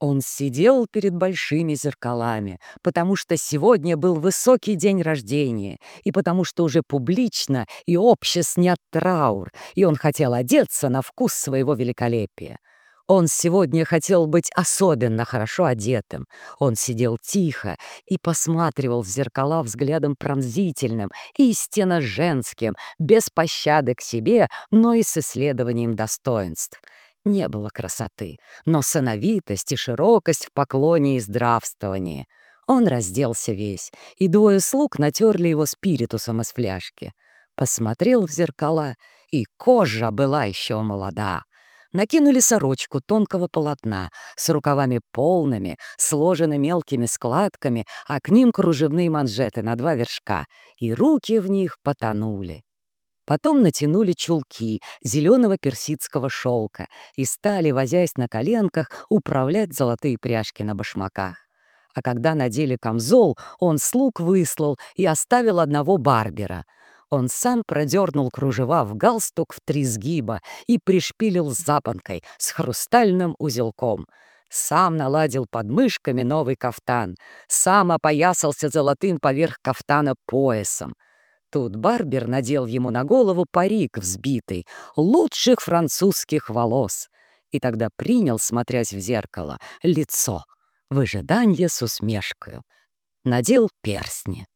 Он сидел перед большими зеркалами, потому что сегодня был высокий день рождения, и потому что уже публично и обще снят траур, и он хотел одеться на вкус своего великолепия. Он сегодня хотел быть особенно хорошо одетым. Он сидел тихо и посматривал в зеркала взглядом пронзительным истинно женским, без пощады к себе, но и с исследованием достоинств — не было красоты, но сыновитость и широкость в поклоне и здравствовании. Он разделся весь, и двое слуг натерли его спиритусом из фляжки. Посмотрел в зеркала, и кожа была еще молода. Накинули сорочку тонкого полотна с рукавами полными, сложены мелкими складками, а к ним кружевные манжеты на два вершка, и руки в них потонули. Потом натянули чулки зеленого персидского шелка и стали, возясь на коленках, управлять золотые пряжки на башмаках. А когда надели камзол, он слуг выслал и оставил одного барбера. Он сам продернул кружева в галстук в три сгиба и пришпилил запонкой с хрустальным узелком — сам наладил под мышками новый кафтан, сам опоясался золотым поверх кафтана поясом. Тут Барбер надел ему на голову парик взбитый, лучших французских волос, и тогда принял, смотрясь в зеркало, лицо, в ожидании с усмешкою. Надел перстни.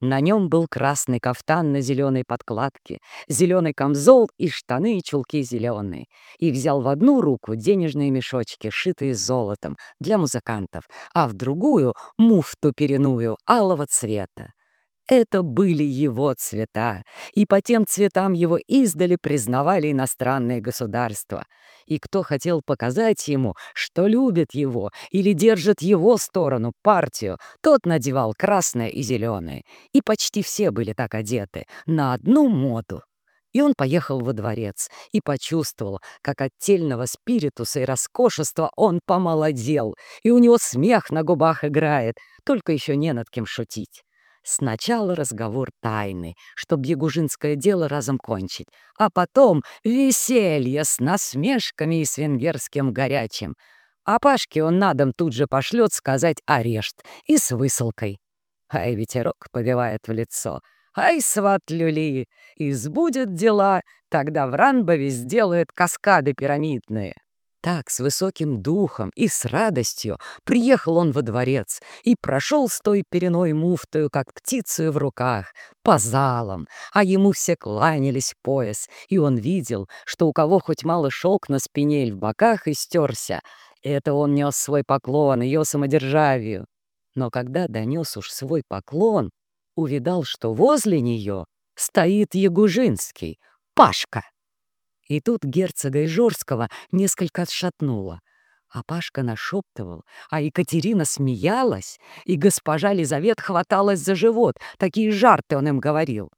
На нем был красный кафтан на зеленой подкладке, зеленый камзол и штаны и чулки зеленые, и взял в одну руку денежные мешочки, шитые золотом, для музыкантов, а в другую — муфту переную алого цвета. Это были его цвета, и по тем цветам его издали признавали иностранные государства. И кто хотел показать ему, что любит его или держит его сторону, партию, тот надевал красное и зеленое. И почти все были так одеты, на одну моду. И он поехал во дворец и почувствовал, как от тельного спиритуса и роскошества он помолодел, и у него смех на губах играет, только еще не над кем шутить. Сначала разговор тайный, чтоб ягужинское дело разом кончить, а потом веселье с насмешками и с венгерским горячим. А Пашке он на дом тут же пошлет сказать арешт и с высылкой. Ай, ветерок повивает в лицо. Ай, сват люли, избудет дела, тогда Вранбови сделает каскады пирамидные. Так, с высоким духом и с радостью приехал он во дворец и прошел с той переной муфтою, как птицу в руках, по залам, а ему все кланялись пояс, и он видел, что у кого хоть мало шелк на спине или в боках истерся, это он нес свой поклон ее самодержавию. Но когда донес уж свой поклон, увидал, что возле нее стоит Ягужинский, Пашка. И тут герцога Ижорского несколько отшатнуло. А Пашка нашептывал, а Екатерина смеялась, и госпожа Лизавет хваталась за живот, такие жарты он им говорил.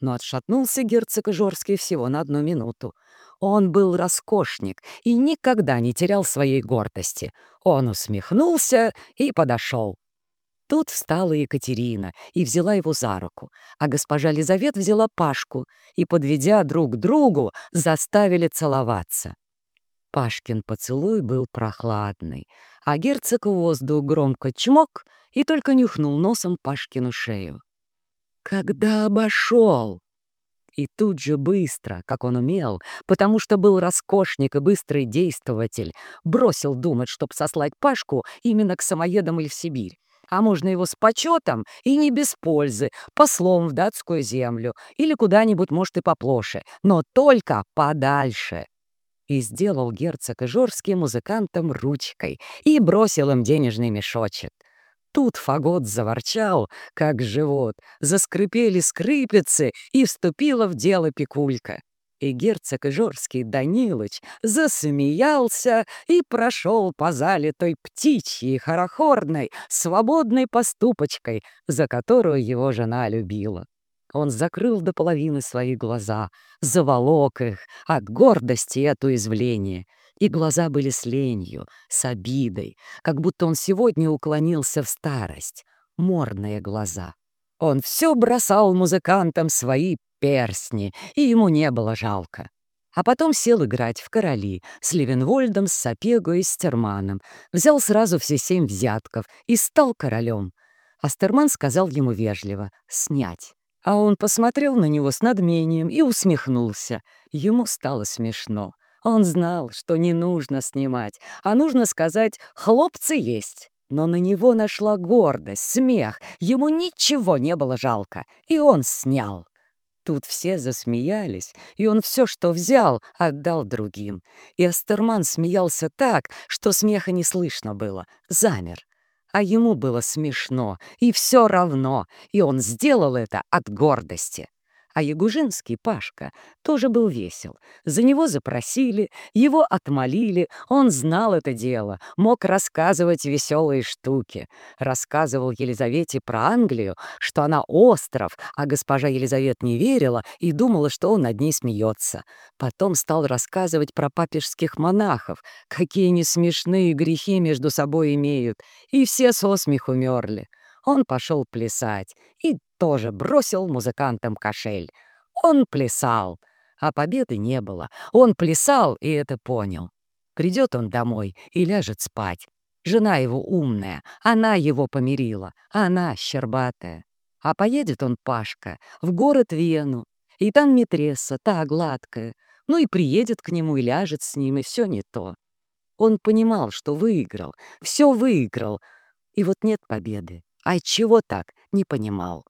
Но отшатнулся герцог Ижорский всего на одну минуту. Он был роскошник и никогда не терял своей гордости. Он усмехнулся и подошел. Тут встала Екатерина и взяла его за руку, а госпожа Лизавет взяла Пашку и, подведя друг к другу, заставили целоваться. Пашкин поцелуй был прохладный, а герцог воздух громко чмок и только нюхнул носом Пашкину шею. «Когда обошел!» И тут же быстро, как он умел, потому что был роскошник и быстрый действователь, бросил думать, чтоб сослать Пашку именно к самоедам или в Сибирь а можно его с почетом и не без пользы, послом в датскую землю или куда-нибудь, может, и поплоше, но только подальше. И сделал герцог Ижорский музыкантом ручкой и бросил им денежный мешочек. Тут фагот заворчал, как живот, заскрипели скрипицы, и вступила в дело пикулька и герцог Ижорский Данилыч засмеялся и прошел по зале той птичьей, хорохорной, свободной поступочкой, за которую его жена любила. Он закрыл до половины свои глаза, заволок их от гордости и от уязвления. И глаза были с ленью, с обидой, как будто он сегодня уклонился в старость. Морные глаза. Он все бросал музыкантам свои перстни, и ему не было жалко. А потом сел играть в короли с Левенвольдом, с Сапего и Стерманом. Взял сразу все семь взятков и стал королем. Астерман сказал ему вежливо «снять». А он посмотрел на него с надмением и усмехнулся. Ему стало смешно. Он знал, что не нужно снимать, а нужно сказать «хлопцы есть». Но на него нашла гордость, смех, ему ничего не было жалко, и он снял. Тут все засмеялись, и он все, что взял, отдал другим. И Астерман смеялся так, что смеха не слышно было, замер. А ему было смешно, и все равно, и он сделал это от гордости. А Ягужинский Пашка тоже был весел. За него запросили, его отмолили, он знал это дело, мог рассказывать веселые штуки. Рассказывал Елизавете про Англию, что она остров, а госпожа Елизавета не верила и думала, что он над ней смеется. Потом стал рассказывать про папежских монахов, какие они смешные грехи между собой имеют, и все со смеху мерли. Он пошел плясать и тоже бросил музыкантам кошель. Он плясал, а победы не было. Он плясал и это понял. Придет он домой и ляжет спать. Жена его умная, она его помирила, она щербатая. А поедет он, Пашка, в город Вену, и там Митреса, та гладкая. Ну и приедет к нему и ляжет с ним, и все не то. Он понимал, что выиграл, все выиграл, и вот нет победы. А чего так, не понимал.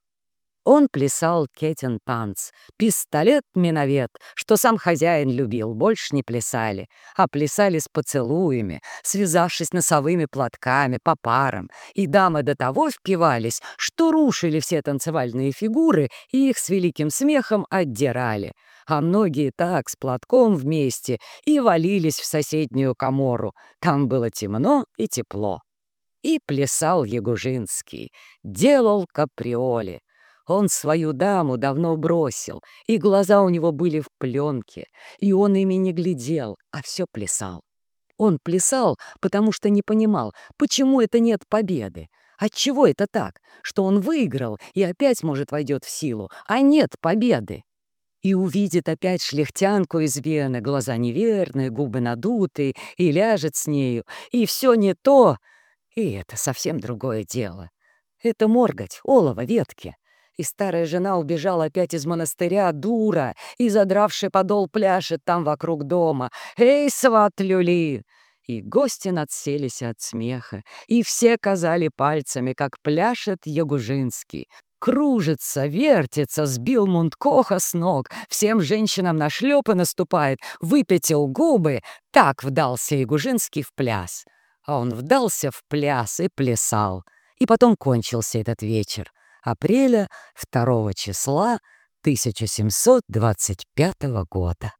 Он плясал кетен танц, пистолет-миновет, что сам хозяин любил, больше не плясали, а плясали с поцелуями, связавшись носовыми платками по парам, и дамы до того впивались, что рушили все танцевальные фигуры и их с великим смехом отдирали, а многие так с платком вместе и валились в соседнюю комору, там было темно и тепло. И плясал Ягужинский, делал каприоли. Он свою даму давно бросил, и глаза у него были в пленке, и он ими не глядел, а все плясал. Он плясал, потому что не понимал, почему это нет победы. Отчего это так, что он выиграл и опять, может, войдет в силу, а нет победы? И увидит опять шляхтянку из Вены, глаза неверные, губы надутые, и ляжет с нею, и все не то, и это совсем другое дело. Это моргать, олово, ветки. И старая жена убежала опять из монастыря, дура, и, задравший подол, пляшет там вокруг дома. «Эй, сват люли!» И гости надселись от смеха, и все казали пальцами, как пляшет Ягужинский. Кружится, вертится, сбил Мунткоха с ног, всем женщинам на шлепы наступает, выпятил губы. Так вдался Ягужинский в пляс а он вдался в пляс и плясал. И потом кончился этот вечер, апреля 2 числа 1725 года.